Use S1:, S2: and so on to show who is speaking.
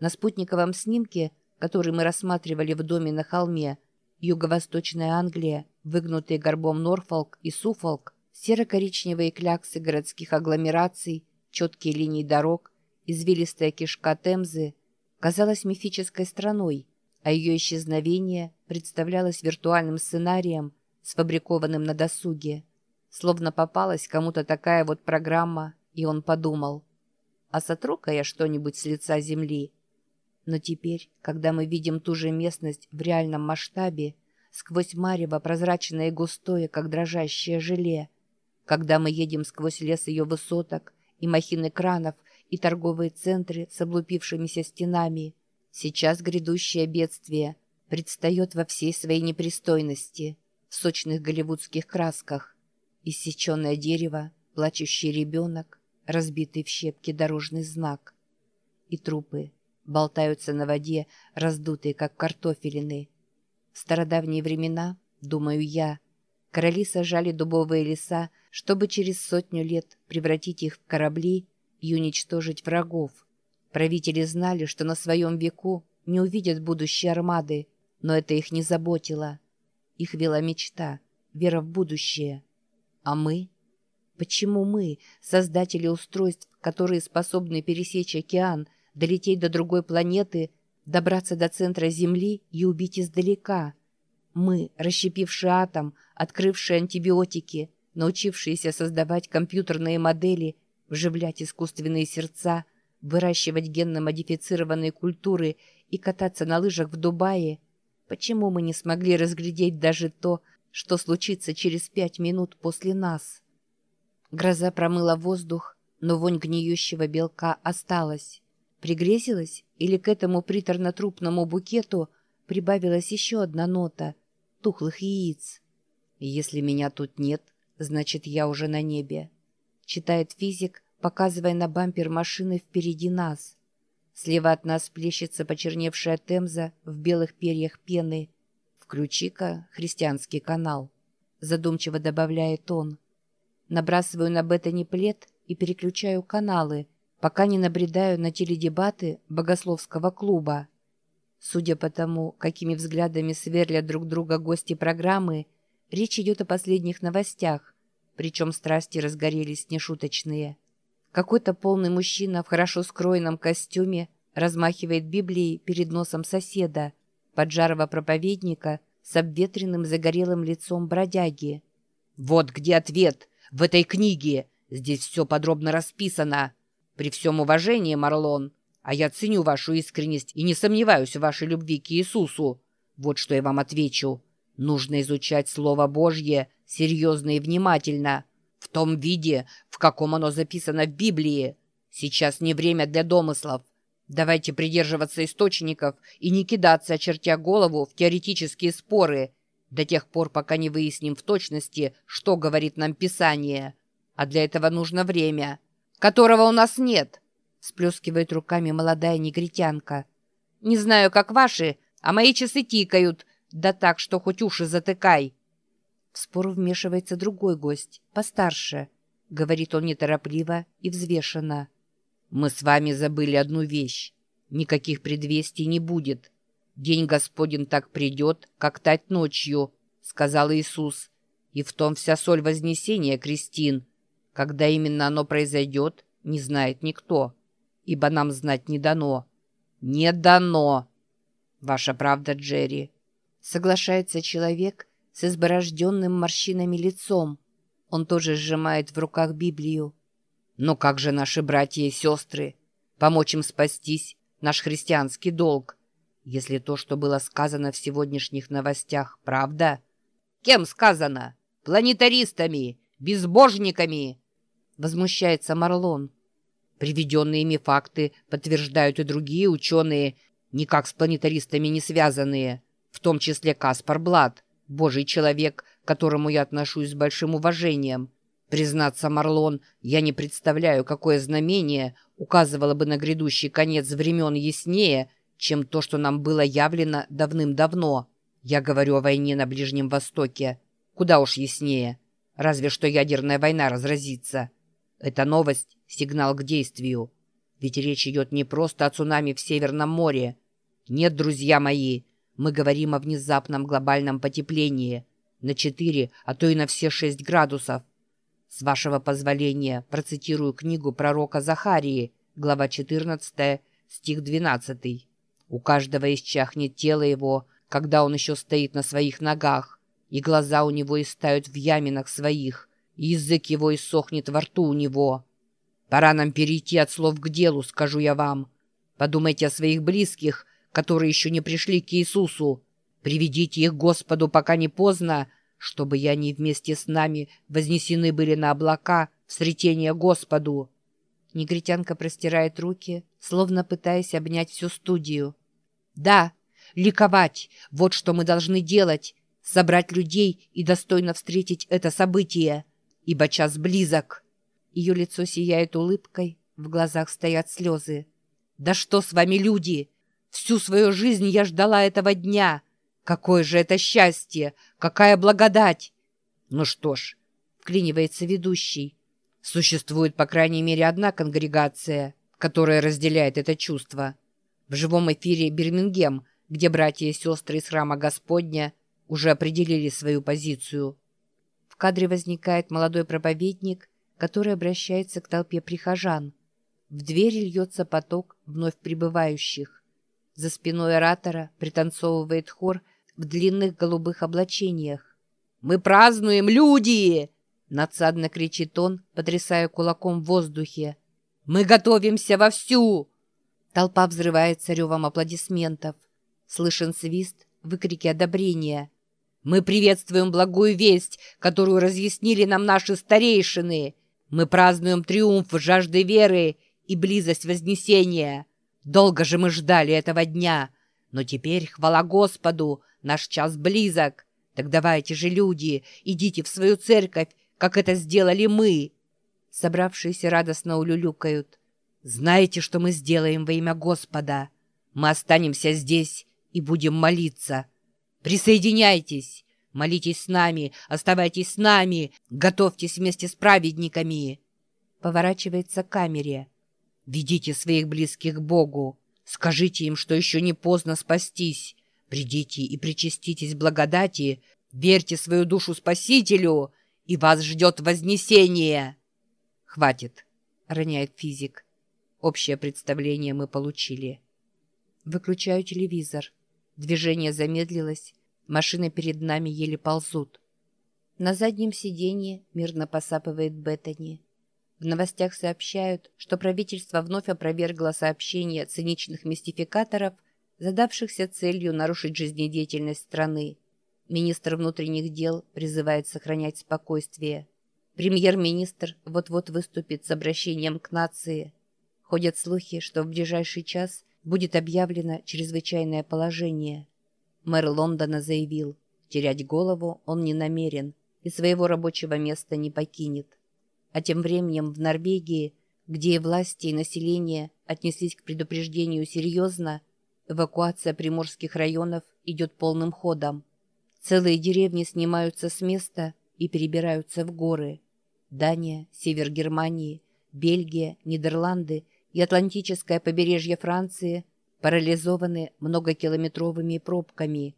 S1: На спутниковом снимке, который мы рассматривали в доме на холме, юго-восточная Англия, выгнутые горбом Норфолк и Суфолк, серо-коричневые кляксы городских агломераций, четкие линии дорог, извилистая кишка Темзы, казалась мифической страной, а ее исчезновение представлялось виртуальным сценарием, сфабрикованным на досуге. Словно попалась кому-то такая вот программа, и он подумал, а сотру-ка я что-нибудь с лица земли. Но теперь, когда мы видим ту же местность в реальном масштабе, сквозь марево прозрачное и густое, как дрожащее желе, когда мы едем сквозь лес ее высоток и махины кранов и торговые центры с облупившимися стенами, сейчас грядущее бедствие предстает во всей своей непристойности, в сочных голливудских красках. Иссеченное дерево, плачущий ребенок, разбитый в щепки дорожный знак. И трупы болтаются на воде, раздутые, как картофелины. В стародавние времена, думаю я, короли сажали дубовые леса, чтобы через сотню лет превратить их в корабли и уничтожить врагов. Правители знали, что на своем веку не увидят будущей армады, но это их не заботило. Их вела мечта, вера в будущее. А мы? Почему мы, создатели устройств, которые способны пересечь океан, долететь до другой планеты, добраться до центра Земли и убить издалека? Мы, расщепившие атом, открывшие антибиотики, научившиеся создавать компьютерные модели, вживлять искусственные сердца, выращивать генно-модифицированные культуры и кататься на лыжах в Дубае, почему мы не смогли разглядеть даже то, что случится через пять минут после нас? Гроза промыла воздух, но вонь гниющего белка осталась. Пригрезилась или к этому приторно-трупному букету прибавилась еще одна нота — тухлых яиц? «Если меня тут нет, значит, я уже на небе», — читает физик, показывая на бампер машины впереди нас. Слева от нас плещется почерневшая темза в белых перьях пены. «Включи-ка христианский канал», — задумчиво добавляет он. Набрасываю на бета плед и переключаю каналы, пока не набредаю на теледебаты богословского клуба. Судя по тому, какими взглядами сверлят друг друга гости программы, речь идет о последних новостях, причем страсти разгорелись нешуточные. Какой-то полный мужчина в хорошо скроенном костюме размахивает Библией перед носом соседа, поджарого проповедника с обветренным загорелым лицом бродяги. «Вот где ответ!» в этой книге. Здесь все подробно расписано. При всем уважении, Марлон, а я ценю вашу искренность и не сомневаюсь в вашей любви к Иисусу. Вот что я вам отвечу. Нужно изучать Слово Божье серьезно и внимательно, в том виде, в каком оно записано в Библии. Сейчас не время для домыслов. Давайте придерживаться источников и не кидаться, очертя голову, в теоретические споры – до тех пор, пока не выясним в точности, что говорит нам Писание. А для этого нужно время, которого у нас нет», — сплескивает руками молодая негритянка. «Не знаю, как ваши, а мои часы тикают, да так, что хоть уши затыкай». В спор вмешивается другой гость, постарше. Говорит он неторопливо и взвешенно. «Мы с вами забыли одну вещь. Никаких предвестий не будет. «День Господень так придет, как тать ночью», — сказал Иисус. «И в том вся соль вознесения, Кристин. Когда именно оно произойдет, не знает никто, ибо нам знать не дано». «Не дано!» «Ваша правда, Джерри», — соглашается человек с изборожденным морщинами лицом. Он тоже сжимает в руках Библию. «Но как же наши братья и сестры? Помочь им спастись — наш христианский долг. Если то, что было сказано в сегодняшних новостях, правда? Кем сказано? Планетаристами? Безбожниками? Возмущается Марлон. Приведенные ими факты подтверждают и другие ученые, никак с планетаристами не связанные, в том числе Каспар Блад, божий человек, к которому я отношусь с большим уважением. Признаться, Марлон, я не представляю, какое знамение указывало бы на грядущий конец времен яснее, чем то, что нам было явлено давным-давно. Я говорю о войне на Ближнем Востоке. Куда уж яснее. Разве что ядерная война разразится. Эта новость — сигнал к действию. Ведь речь идет не просто о цунами в Северном море. Нет, друзья мои, мы говорим о внезапном глобальном потеплении на 4, а то и на все 6 градусов. С вашего позволения процитирую книгу пророка Захарии, глава 14, стих 12. «У каждого исчахнет тело его, когда он еще стоит на своих ногах, и глаза у него истают в яминах своих, язык его иссохнет во рту у него. Пора нам перейти от слов к делу, скажу я вам. Подумайте о своих близких, которые еще не пришли к Иисусу. Приведите их Господу, пока не поздно, чтобы и они вместе с нами вознесены были на облака в сретение Господу». Негритянка простирает руки, словно пытаясь обнять всю студию. «Да, ликовать — вот что мы должны делать, собрать людей и достойно встретить это событие, ибо час близок». Ее лицо сияет улыбкой, в глазах стоят слезы. «Да что с вами, люди? Всю свою жизнь я ждала этого дня!» Какое же это счастье! Какая благодать! Ну что ж, вклинивается ведущий. Существует, по крайней мере, одна конгрегация, которая разделяет это чувство. В живом эфире Бирмингем, где братья и сестры из храма Господня уже определили свою позицию. Кадре возникает молодой проповедник, который обращается к толпе прихожан. В двери льется поток вновь прибывающих. За спиной оратора пританцовывает хор в длинных голубых облачениях. «Мы празднуем, люди!» — надсадно кричит он, потрясая кулаком в воздухе. «Мы готовимся вовсю!» Толпа взрывается ревом аплодисментов. Слышен свист, выкрики одобрения. «Мы приветствуем благую весть, которую разъяснили нам наши старейшины. Мы празднуем триумф жажды веры и близость Вознесения. Долго же мы ждали этого дня, но теперь, хвала Господу, Наш час близок. Так давайте же, люди, идите в свою церковь, как это сделали мы!» Собравшиеся радостно улюлюкают. «Знаете, что мы сделаем во имя Господа? Мы останемся здесь и будем молиться. Присоединяйтесь, молитесь с нами, оставайтесь с нами, готовьтесь вместе с праведниками!» Поворачивается к камере. «Ведите своих близких к Богу. Скажите им, что еще не поздно спастись. Придите и причаститесь благодати, верьте свою душу Спасителю, и вас ждет вознесение. Хватит, роняет физик. Общее представление мы получили. Выключаю телевизор. Движение замедлилось. Машины перед нами еле ползут. На заднем сиденье мирно посапывает Беттани. В новостях сообщают, что правительство вновь опровергло сообщение циничных мистификаторов – задавшихся целью нарушить жизнедеятельность страны. Министр внутренних дел призывает сохранять спокойствие. Премьер-министр вот-вот выступит с обращением к нации. Ходят слухи, что в ближайший час будет объявлено чрезвычайное положение. Мэр Лондона заявил, терять голову он не намерен и своего рабочего места не покинет. А тем временем в Норвегии, где и власти, и население отнеслись к предупреждению серьезно, Эвакуация приморских районов идет полным ходом. Целые деревни снимаются с места и перебираются в горы. Дания, север Германии, Бельгия, Нидерланды и Атлантическое побережье Франции парализованы многокилометровыми пробками.